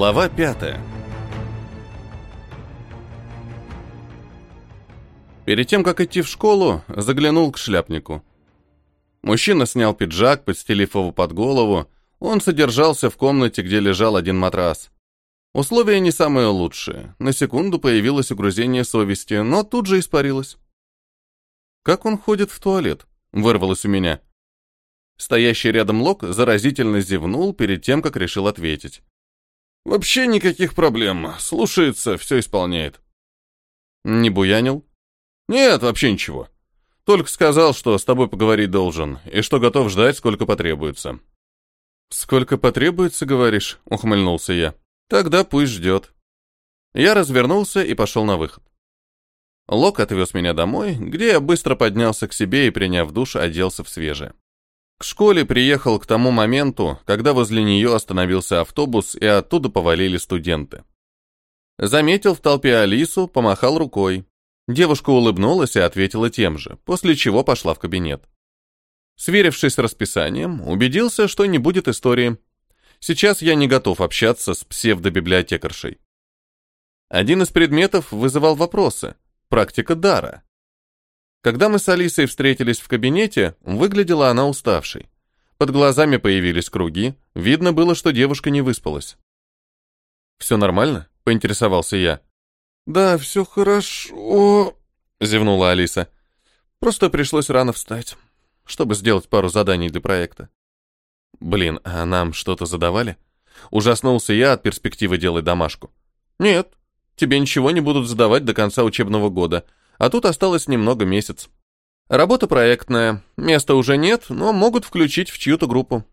Глава пятая. Перед тем, как идти в школу, заглянул к шляпнику. Мужчина снял пиджак, подстелив его под голову. Он содержался в комнате, где лежал один матрас. Условия не самые лучшие. На секунду появилось угрызение совести, но тут же испарилось. «Как он ходит в туалет?» — вырвалось у меня. Стоящий рядом Лок заразительно зевнул перед тем, как решил ответить. «Вообще никаких проблем. Слушается, все исполняет». «Не буянил?» «Нет, вообще ничего. Только сказал, что с тобой поговорить должен, и что готов ждать, сколько потребуется». «Сколько потребуется, говоришь?» — ухмыльнулся я. «Тогда пусть ждет». Я развернулся и пошел на выход. Лок отвез меня домой, где я быстро поднялся к себе и, приняв душ, оделся в свежее. К школе приехал к тому моменту, когда возле нее остановился автобус, и оттуда повалили студенты. Заметил в толпе Алису, помахал рукой. Девушка улыбнулась и ответила тем же, после чего пошла в кабинет. Сверившись с расписанием, убедился, что не будет истории. Сейчас я не готов общаться с псевдобиблиотекаршей. Один из предметов вызывал вопросы. Практика дара. Когда мы с Алисой встретились в кабинете, выглядела она уставшей. Под глазами появились круги, видно было, что девушка не выспалась. «Все нормально?» — поинтересовался я. «Да, все хорошо», — зевнула Алиса. «Просто пришлось рано встать, чтобы сделать пару заданий для проекта». «Блин, а нам что-то задавали?» Ужаснулся я от перспективы делать домашку. «Нет, тебе ничего не будут задавать до конца учебного года, а тут осталось немного месяц. Работа проектная, места уже нет, но могут включить в чью-то группу».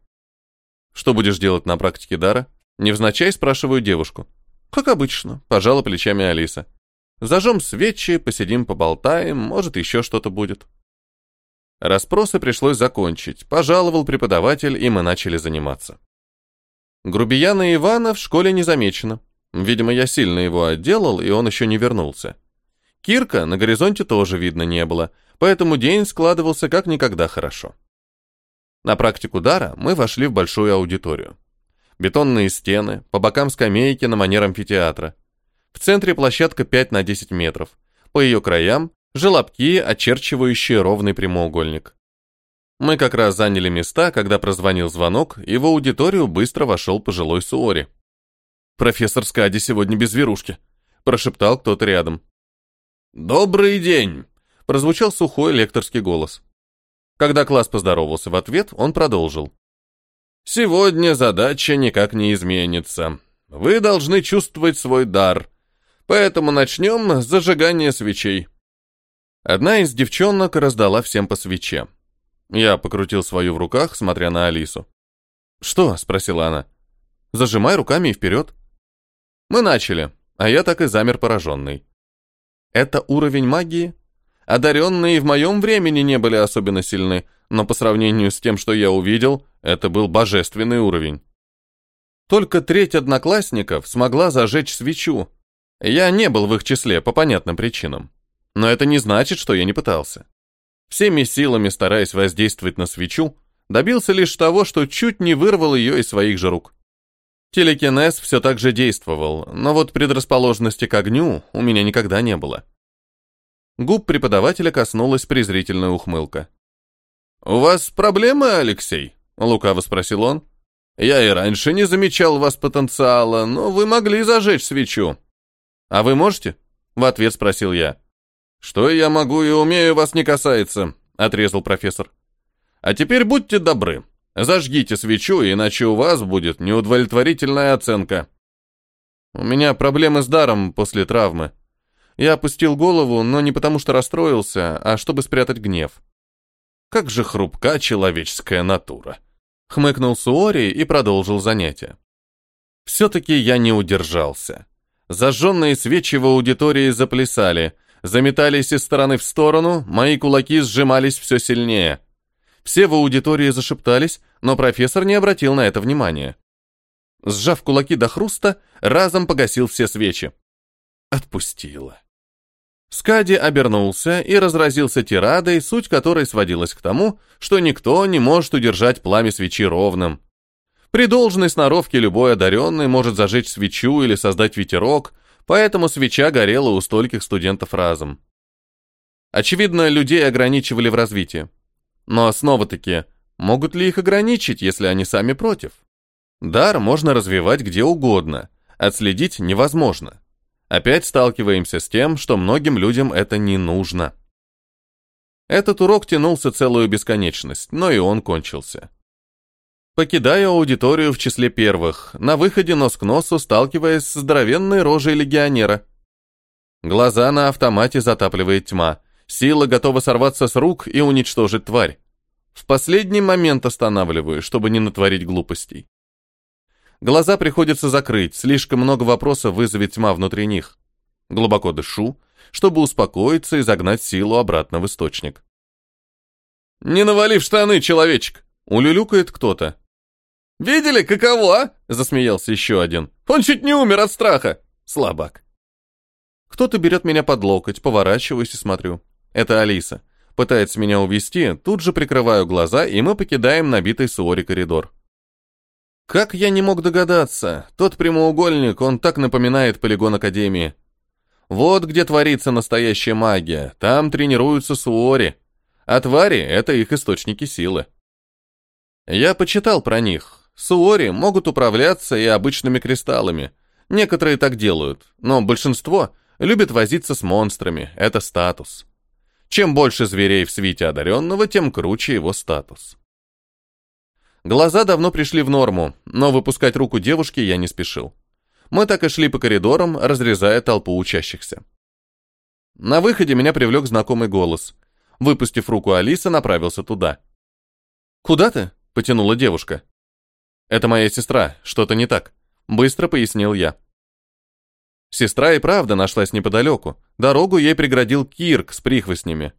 «Что будешь делать на практике дара?» Невзначай спрашиваю девушку. «Как обычно», — пожала плечами Алиса. «Зажжем свечи, посидим, поболтаем, может, еще что-то будет». Распросы пришлось закончить. Пожаловал преподаватель, и мы начали заниматься. Грубияна Ивана в школе не замечено. Видимо, я сильно его отделал, и он еще не вернулся. Кирка на горизонте тоже видно не было, поэтому день складывался как никогда хорошо. На практику дара мы вошли в большую аудиторию бетонные стены, по бокам скамейки на манер амфитеатра. В центре площадка 5 на 10 метров. По ее краям – желобки, очерчивающие ровный прямоугольник. Мы как раз заняли места, когда прозвонил звонок, и в аудиторию быстро вошел пожилой Суори. «Профессор Скади сегодня без верушки», – прошептал кто-то рядом. «Добрый день!» – прозвучал сухой лекторский голос. Когда класс поздоровался в ответ, он продолжил. Сегодня задача никак не изменится. Вы должны чувствовать свой дар. Поэтому начнем с зажигания свечей. Одна из девчонок раздала всем по свече. Я покрутил свою в руках, смотря на Алису. «Что?» — спросила она. «Зажимай руками и вперед». Мы начали, а я так и замер пораженный. Это уровень магии? Одаренные в моем времени не были особенно сильны, но по сравнению с тем, что я увидел, это был божественный уровень. Только треть одноклассников смогла зажечь свечу. Я не был в их числе по понятным причинам. Но это не значит, что я не пытался. Всеми силами стараясь воздействовать на свечу, добился лишь того, что чуть не вырвал ее из своих же рук. Телекинез все так же действовал, но вот предрасположенности к огню у меня никогда не было. Губ преподавателя коснулась презрительная ухмылка. «У вас проблемы, Алексей?» — лукаво спросил он. «Я и раньше не замечал вас потенциала, но вы могли зажечь свечу». «А вы можете?» — в ответ спросил я. «Что я могу и умею, вас не касается», — отрезал профессор. «А теперь будьте добры, зажгите свечу, иначе у вас будет неудовлетворительная оценка». «У меня проблемы с даром после травмы», я опустил голову, но не потому что расстроился, а чтобы спрятать гнев. Как же хрупка человеческая натура. Хмыкнул Суори и продолжил занятие. Все-таки я не удержался. Зажженные свечи в аудитории заплясали, заметались из стороны в сторону, мои кулаки сжимались все сильнее. Все в аудитории зашептались, но профессор не обратил на это внимания. Сжав кулаки до хруста, разом погасил все свечи. Отпустила. Скади обернулся и разразился тирадой, суть которой сводилась к тому, что никто не может удержать пламя свечи ровным. При должной сноровке любой одаренный может зажечь свечу или создать ветерок, поэтому свеча горела у стольких студентов разом. Очевидно, людей ограничивали в развитии. Но снова-таки, могут ли их ограничить, если они сами против? Дар можно развивать где угодно, отследить невозможно. Опять сталкиваемся с тем, что многим людям это не нужно. Этот урок тянулся целую бесконечность, но и он кончился. Покидаю аудиторию в числе первых, на выходе нос к носу сталкиваясь с здоровенной рожей легионера. Глаза на автомате затапливает тьма, сила готова сорваться с рук и уничтожить тварь. В последний момент останавливаю, чтобы не натворить глупостей. Глаза приходится закрыть, слишком много вопросов вызовет тьма внутри них. Глубоко дышу, чтобы успокоиться и загнать силу обратно в источник. «Не навали в штаны, человечек!» — улюлюкает кто-то. «Видели, каково?» а?» — засмеялся еще один. «Он чуть не умер от страха!» Слабак. Кто-то берет меня под локоть, поворачиваюсь и смотрю. Это Алиса. Пытается меня увести, тут же прикрываю глаза, и мы покидаем набитый суори коридор. Как я не мог догадаться? Тот прямоугольник, он так напоминает полигон Академии. Вот где творится настоящая магия. Там тренируются суори. А твари — это их источники силы. Я почитал про них. Суори могут управляться и обычными кристаллами. Некоторые так делают, но большинство любит возиться с монстрами. Это статус. Чем больше зверей в свите одаренного, тем круче его статус. Глаза давно пришли в норму, но выпускать руку девушки я не спешил. Мы так и шли по коридорам, разрезая толпу учащихся. На выходе меня привлек знакомый голос. Выпустив руку Алиса, направился туда. «Куда ты?» — потянула девушка. «Это моя сестра, что-то не так», — быстро пояснил я. Сестра и правда нашлась неподалеку. Дорогу ей преградил Кирк с прихвостнями.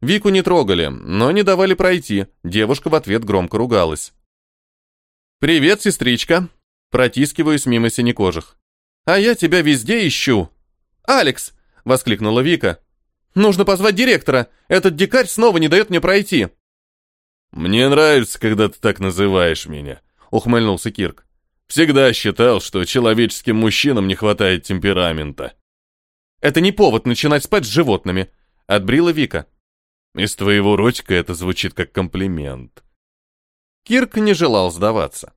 Вику не трогали, но не давали пройти. Девушка в ответ громко ругалась. «Привет, сестричка!» Протискиваюсь мимо синекожих. «А я тебя везде ищу!» «Алекс!» — воскликнула Вика. «Нужно позвать директора! Этот дикарь снова не дает мне пройти!» «Мне нравится, когда ты так называешь меня», — ухмыльнулся Кирк. «Всегда считал, что человеческим мужчинам не хватает темперамента». «Это не повод начинать спать с животными», — отбрила Вика. «Из твоего ротика это звучит как комплимент», Кирк не желал сдаваться.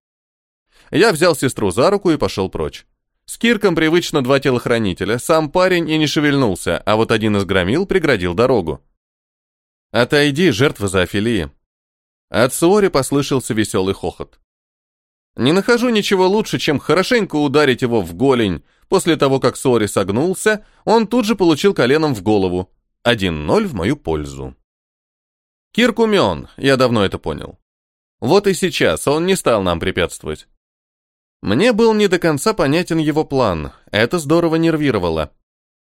Я взял сестру за руку и пошел прочь. С Кирком привычно два телохранителя, сам парень и не шевельнулся, а вот один из громил преградил дорогу. «Отойди, жертва зоофилии». От Суори послышался веселый хохот. Не нахожу ничего лучше, чем хорошенько ударить его в голень. После того, как Суори согнулся, он тут же получил коленом в голову. 1-0 в мою пользу. Кирк умен, я давно это понял. Вот и сейчас он не стал нам препятствовать. Мне был не до конца понятен его план, это здорово нервировало.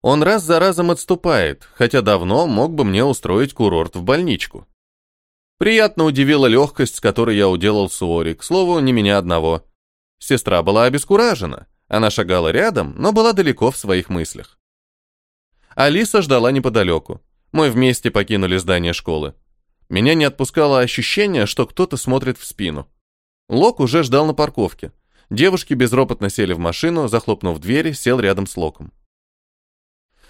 Он раз за разом отступает, хотя давно мог бы мне устроить курорт в больничку. Приятно удивила легкость, с которой я уделал Суори, к слову, не меня одного. Сестра была обескуражена, она шагала рядом, но была далеко в своих мыслях. Алиса ждала неподалеку. Мы вместе покинули здание школы. Меня не отпускало ощущение, что кто-то смотрит в спину. Лок уже ждал на парковке. Девушки безропотно сели в машину, захлопнув двери, сел рядом с Локом.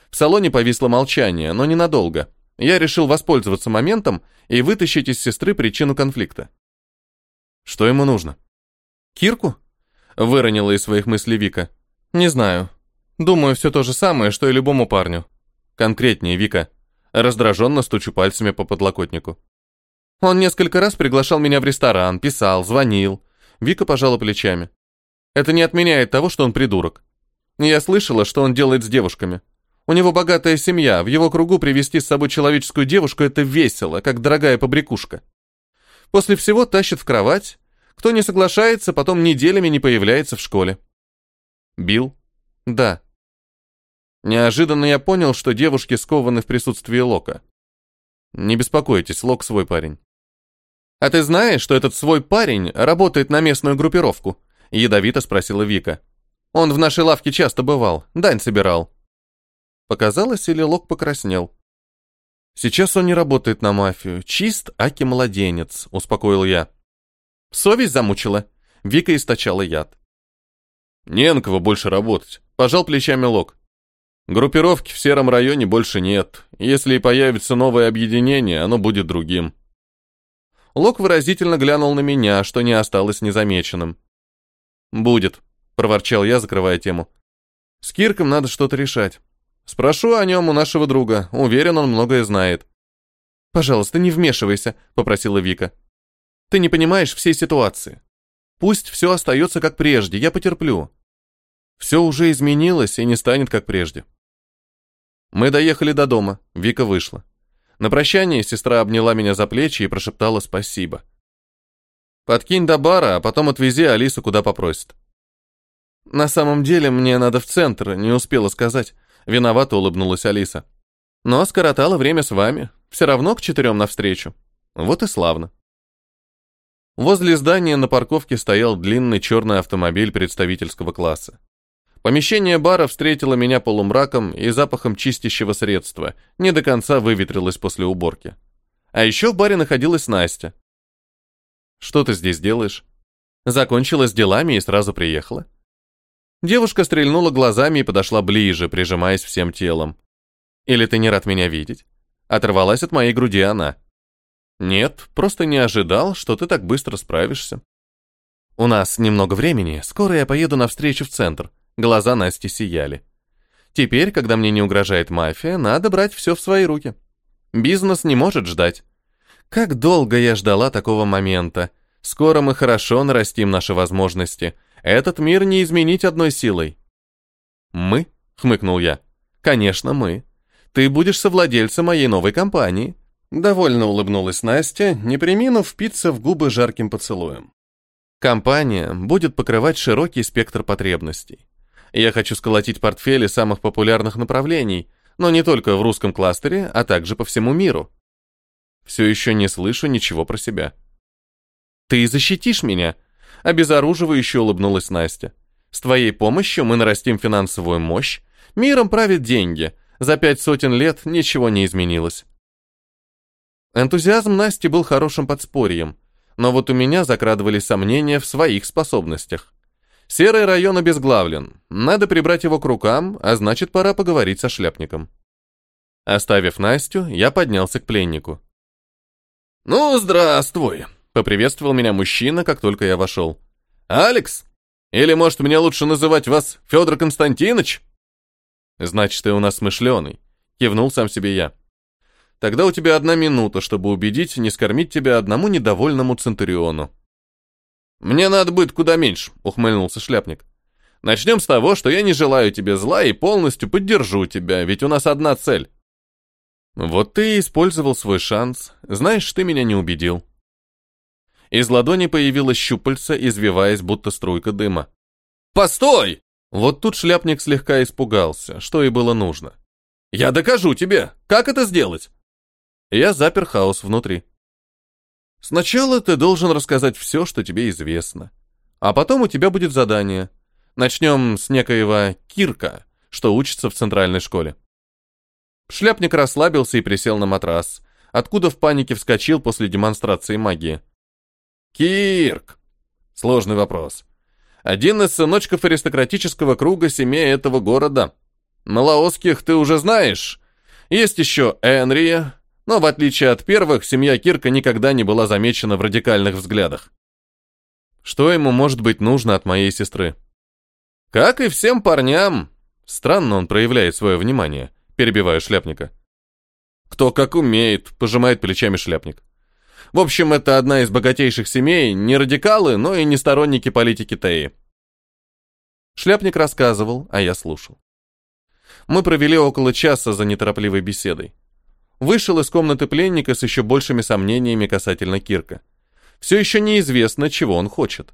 В салоне повисло молчание, но ненадолго. Я решил воспользоваться моментом и вытащить из сестры причину конфликта. Что ему нужно? Кирку? Выронила из своих мыслей Вика. Не знаю. Думаю, все то же самое, что и любому парню. Конкретнее, Вика. Раздраженно стучу пальцами по подлокотнику. Он несколько раз приглашал меня в ресторан, писал, звонил. Вика пожала плечами. Это не отменяет того, что он придурок. Я слышала, что он делает с девушками. У него богатая семья, в его кругу привести с собой человеческую девушку – это весело, как дорогая побрякушка. После всего тащит в кровать. Кто не соглашается, потом неделями не появляется в школе. Бил? Да. Неожиданно я понял, что девушки скованы в присутствии Лока. Не беспокойтесь, Лок свой парень. «А ты знаешь, что этот свой парень работает на местную группировку?» — ядовито спросила Вика. «Он в нашей лавке часто бывал, дань собирал». Показалось, или Лок покраснел. «Сейчас он не работает на мафию, чист аки-младенец», — успокоил я. «Совесть замучила?» Вика источала яд. Не на кого больше работать. Пожал плечами Лок. Группировки в сером районе больше нет. Если и появится новое объединение, оно будет другим. Лок выразительно глянул на меня, что не осталось незамеченным. «Будет», — проворчал я, закрывая тему. «С Кирком надо что-то решать. Спрошу о нем у нашего друга. Уверен, он многое знает». «Пожалуйста, не вмешивайся», — попросила Вика. «Ты не понимаешь всей ситуации. Пусть все остается как прежде, я потерплю. Все уже изменилось и не станет как прежде». Мы доехали до дома, Вика вышла. На прощание сестра обняла меня за плечи и прошептала спасибо. «Подкинь до бара, а потом отвези Алису куда попросит». «На самом деле мне надо в центр, не успела сказать». Виновато улыбнулась Алиса. «Но скоротала время с вами. Все равно к четырем навстречу. Вот и славно». Возле здания на парковке стоял длинный черный автомобиль представительского класса. Помещение бара встретило меня полумраком и запахом чистящего средства, не до конца выветрилось после уборки. А еще в баре находилась Настя. «Что ты здесь делаешь?» Закончила с делами и сразу приехала. Девушка стрельнула глазами и подошла ближе, прижимаясь всем телом. «Или ты не рад меня видеть?» Оторвалась от моей груди она. «Нет, просто не ожидал, что ты так быстро справишься». «У нас немного времени, скоро я поеду навстречу в центр», Глаза Насти сияли. Теперь, когда мне не угрожает мафия, надо брать все в свои руки. Бизнес не может ждать. Как долго я ждала такого момента. Скоро мы хорошо нарастим наши возможности. Этот мир не изменить одной силой. Мы? хмыкнул я. Конечно, мы. Ты будешь совладельцем моей новой компании. Довольно улыбнулась Настя, не приминув впиться в губы жарким поцелуем. Компания будет покрывать широкий спектр потребностей. Я хочу сколотить портфели самых популярных направлений, но не только в русском кластере, а также по всему миру. Все еще не слышу ничего про себя. «Ты защитишь меня?» Обезоруживающе улыбнулась Настя. «С твоей помощью мы нарастим финансовую мощь, миром правят деньги. За пять сотен лет ничего не изменилось». Энтузиазм Насти был хорошим подспорьем, но вот у меня закрадывались сомнения в своих способностях. Серый район обезглавлен. Надо прибрать его к рукам, а значит, пора поговорить со шляпником. Оставив Настю, я поднялся к пленнику. «Ну, здравствуй!» — поприветствовал меня мужчина, как только я вошел. «Алекс? Или, может, мне лучше называть вас Федор Константинович?» «Значит, ты у нас смышленый», — кивнул сам себе я. «Тогда у тебя одна минута, чтобы убедить не скормить тебя одному недовольному Центуриону». «Мне надо будет куда меньше», — ухмыльнулся шляпник. «Начнем с того, что я не желаю тебе зла и полностью поддержу тебя, ведь у нас одна цель». «Вот ты и использовал свой шанс. Знаешь, ты меня не убедил». Из ладони появилась щупальца, извиваясь, будто струйка дыма. «Постой!» Вот тут шляпник слегка испугался, что и было нужно. «Я докажу тебе! Как это сделать?» Я запер хаос внутри. Сначала ты должен рассказать все, что тебе известно. А потом у тебя будет задание. Начнем с некоего Кирка, что учится в центральной школе. Шляпник расслабился и присел на матрас, откуда в панике вскочил после демонстрации магии. Кирк! Сложный вопрос. Один из сыночков аристократического круга семей этого города. Малоосских ты уже знаешь. Есть еще Энрия, но в отличие от первых, семья Кирка никогда не была замечена в радикальных взглядах. Что ему может быть нужно от моей сестры? Как и всем парням. Странно он проявляет свое внимание, перебиваю шляпника. Кто как умеет, пожимает плечами шляпник. В общем, это одна из богатейших семей, не радикалы, но и не сторонники политики Теи. Шляпник рассказывал, а я слушал. Мы провели около часа за неторопливой беседой вышел из комнаты пленника с еще большими сомнениями касательно Кирка. Все еще неизвестно, чего он хочет.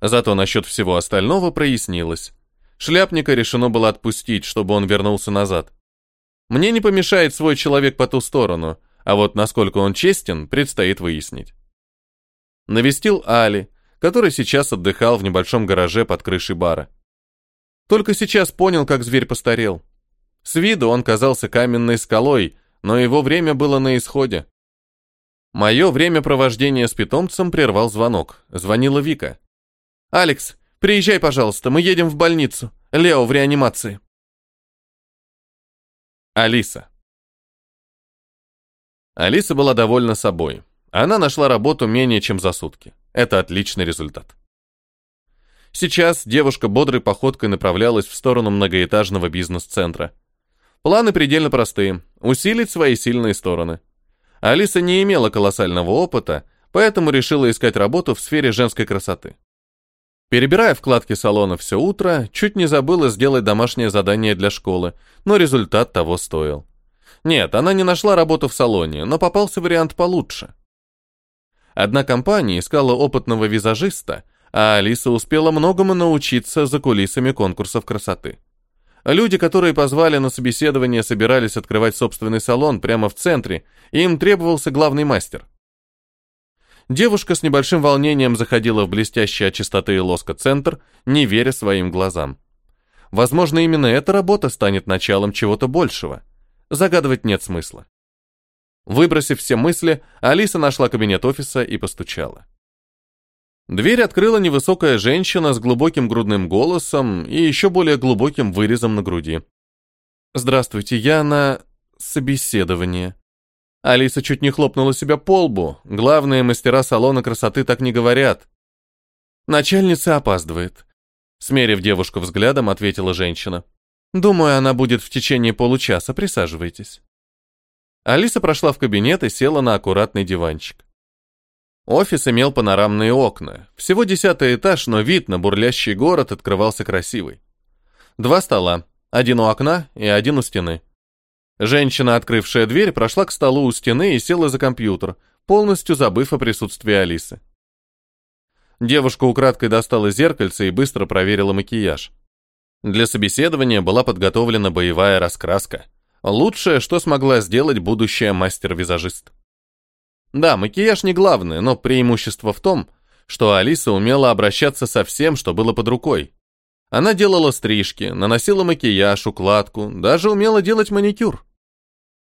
Зато насчет всего остального прояснилось. Шляпника решено было отпустить, чтобы он вернулся назад. Мне не помешает свой человек по ту сторону, а вот насколько он честен, предстоит выяснить. Навестил Али, который сейчас отдыхал в небольшом гараже под крышей бара. Только сейчас понял, как зверь постарел. С виду он казался каменной скалой, но его время было на исходе. Мое время провождения с питомцем прервал звонок. Звонила Вика. «Алекс, приезжай, пожалуйста, мы едем в больницу. Лео в реанимации». Алиса. Алиса была довольна собой. Она нашла работу менее чем за сутки. Это отличный результат. Сейчас девушка бодрой походкой направлялась в сторону многоэтажного бизнес-центра. Планы предельно простые – усилить свои сильные стороны. Алиса не имела колоссального опыта, поэтому решила искать работу в сфере женской красоты. Перебирая вкладки салона все утро, чуть не забыла сделать домашнее задание для школы, но результат того стоил. Нет, она не нашла работу в салоне, но попался вариант получше. Одна компания искала опытного визажиста, а Алиса успела многому научиться за кулисами конкурсов красоты. Люди, которые позвали на собеседование, собирались открывать собственный салон прямо в центре, и им требовался главный мастер. Девушка с небольшим волнением заходила в блестящий от чистоты и лоска центр, не веря своим глазам. Возможно, именно эта работа станет началом чего-то большего. Загадывать нет смысла. Выбросив все мысли, Алиса нашла кабинет офиса и постучала. Дверь открыла невысокая женщина с глубоким грудным голосом и еще более глубоким вырезом на груди. «Здравствуйте, я на собеседование». Алиса чуть не хлопнула себя по лбу. Главные мастера салона красоты так не говорят. Начальница опаздывает. Смерив девушку взглядом, ответила женщина. «Думаю, она будет в течение получаса. Присаживайтесь». Алиса прошла в кабинет и села на аккуратный диванчик. Офис имел панорамные окна. Всего десятый этаж, но вид на бурлящий город открывался красивый. Два стола, один у окна и один у стены. Женщина, открывшая дверь, прошла к столу у стены и села за компьютер, полностью забыв о присутствии Алисы. Девушка украдкой достала зеркальце и быстро проверила макияж. Для собеседования была подготовлена боевая раскраска. Лучшее, что смогла сделать будущая мастер-визажист. Да, макияж не главное, но преимущество в том, что Алиса умела обращаться со всем, что было под рукой. Она делала стрижки, наносила макияж, укладку, даже умела делать маникюр.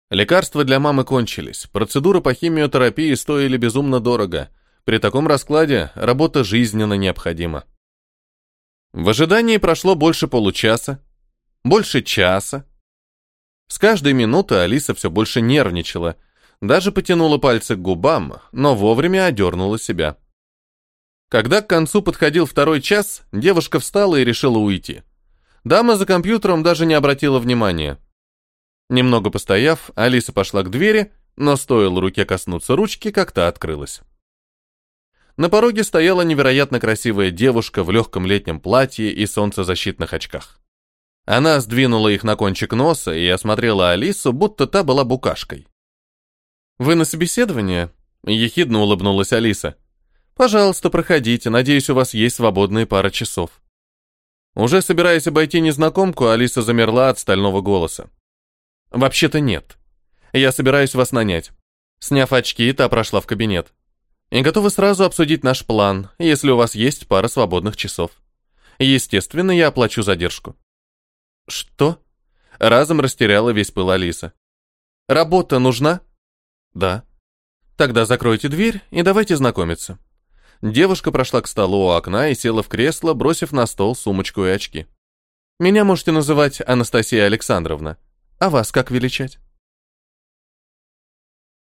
Лекарства для мамы кончились, процедуры по химиотерапии стоили безумно дорого. При таком раскладе работа жизненно необходима. В ожидании прошло больше получаса, больше часа. С каждой минуты Алиса все больше нервничала – даже потянула пальцы к губам, но вовремя одернула себя. Когда к концу подходил второй час, девушка встала и решила уйти. Дама за компьютером даже не обратила внимания. Немного постояв, Алиса пошла к двери, но стоило руке коснуться ручки, как та открылась. На пороге стояла невероятно красивая девушка в легком летнем платье и солнцезащитных очках. Она сдвинула их на кончик носа и осмотрела Алису, будто та была букашкой. «Вы на собеседование?» — ехидно улыбнулась Алиса. «Пожалуйста, проходите, надеюсь, у вас есть свободные пара часов». Уже собираясь обойти незнакомку, Алиса замерла от стального голоса. «Вообще-то нет. Я собираюсь вас нанять». Сняв очки, та прошла в кабинет. «И готова сразу обсудить наш план, если у вас есть пара свободных часов. Естественно, я оплачу задержку». «Что?» Разом растеряла весь пыл Алиса. «Работа нужна?» Да. Тогда закройте дверь и давайте знакомиться. Девушка прошла к столу у окна и села в кресло, бросив на стол сумочку и очки. Меня можете называть Анастасия Александровна. А вас как величать?